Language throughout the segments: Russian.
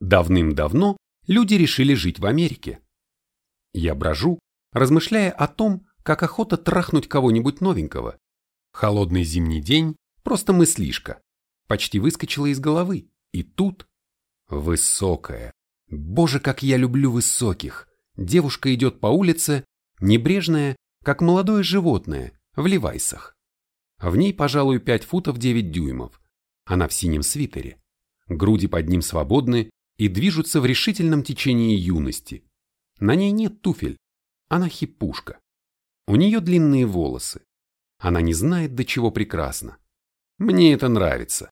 Давным-давно люди решили жить в Америке. Я брожу, размышляя о том, как охота трахнуть кого-нибудь новенького. Холодный зимний день, просто мыслишка, почти выскочила из головы. И тут... Высокая. Боже, как я люблю высоких. Девушка идет по улице, небрежная, как молодое животное, в левайсах. В ней, пожалуй, 5 футов 9 дюймов. Она в синем свитере. Груди под ним свободны и движутся в решительном течении юности. На ней нет туфель. Она хипушка. У нее длинные волосы. Она не знает, до чего прекрасно. Мне это нравится.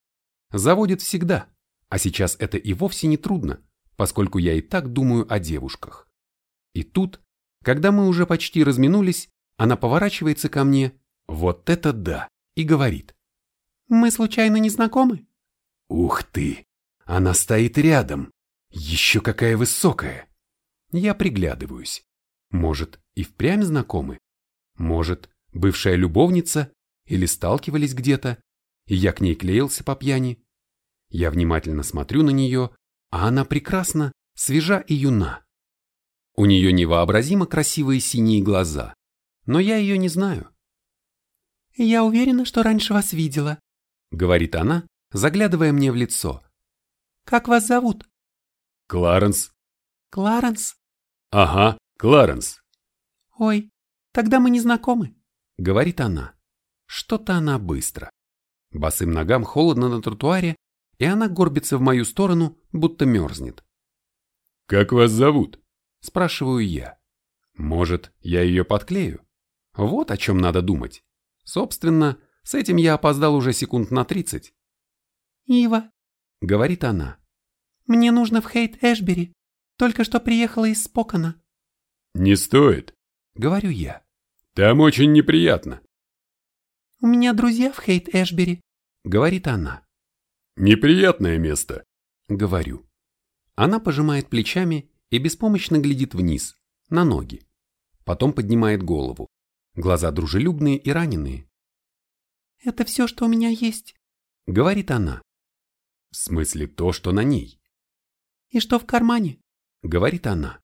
Заводит всегда. А сейчас это и вовсе не трудно, поскольку я и так думаю о девушках. И тут, когда мы уже почти разминулись, она поворачивается ко мне, вот это да, и говорит. «Мы случайно не знакомы?» Ух ты! Она стоит рядом. Еще какая высокая. Я приглядываюсь. Может, и впрямь знакомы? Может, бывшая любовница? Или сталкивались где-то? И я к ней клеился по пьяни? Я внимательно смотрю на нее, а она прекрасна, свежа и юна. У нее невообразимо красивые синие глаза, но я ее не знаю. «Я уверена, что раньше вас видела», — говорит она, заглядывая мне в лицо. «Как вас зовут?» «Кларенс». «Кларенс?» «Ага, Кларенс». «Ой, тогда мы не знакомы», — говорит она. Что-то она быстро. Босым ногам холодно на тротуаре, и она горбится в мою сторону, будто мерзнет. «Как вас зовут?» – спрашиваю я. «Может, я ее подклею?» Вот о чем надо думать. Собственно, с этим я опоздал уже секунд на тридцать. «Ива», — говорит она. «Мне нужно в Хейт-Эшбери. Только что приехала из Спокона». «Не стоит», — говорю я. «Там очень неприятно». «У меня друзья в Хейт-Эшбери», — говорит она. «Неприятное место», — говорю. Она пожимает плечами и беспомощно глядит вниз, на ноги. Потом поднимает голову. Глаза дружелюбные и раненые. «Это все, что у меня есть», — говорит она. В смысле то, что на ней. «И что в кармане?» — говорит она.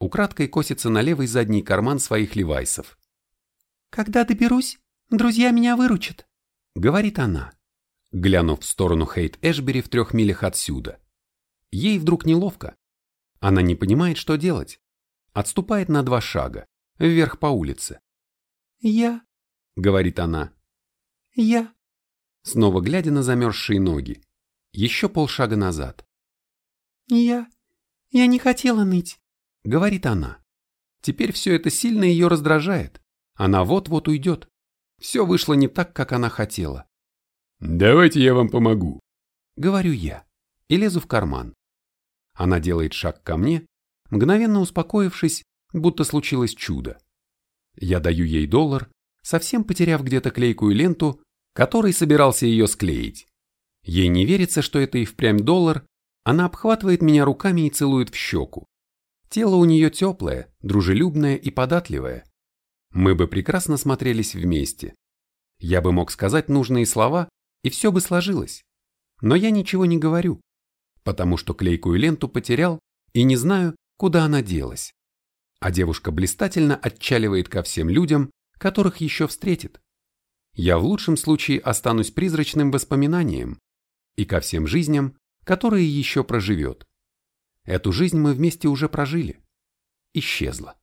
Украдкой косится на левый задний карман своих левайсов. «Когда доберусь, друзья меня выручат», — говорит она, глянув в сторону Хейт-Эшбери в трех милях отсюда. Ей вдруг неловко. Она не понимает, что делать. Отступает на два шага, вверх по улице. «Я», — говорит она. «Я», снова глядя на замерзшие ноги. Еще полшага назад. «Я... я не хотела ныть», — говорит она. Теперь все это сильно ее раздражает. Она вот-вот уйдет. Все вышло не так, как она хотела. «Давайте я вам помогу», — говорю я и лезу в карман. Она делает шаг ко мне, мгновенно успокоившись, будто случилось чудо. Я даю ей доллар, совсем потеряв где-то клейкую ленту, которой собирался ее склеить. Ей не верится, что это и впрямь доллар, она обхватывает меня руками и целует в щеку. Тело у нее теплое, дружелюбное и податливое. Мы бы прекрасно смотрелись вместе. Я бы мог сказать нужные слова, и все бы сложилось. Но я ничего не говорю, потому что клейкую ленту потерял и не знаю, куда она делась. А девушка блистательно отчаливает ко всем людям, которых еще встретит. Я в лучшем случае останусь призрачным воспоминанием, и ко всем жизням, которые еще проживет. Эту жизнь мы вместе уже прожили. Исчезла.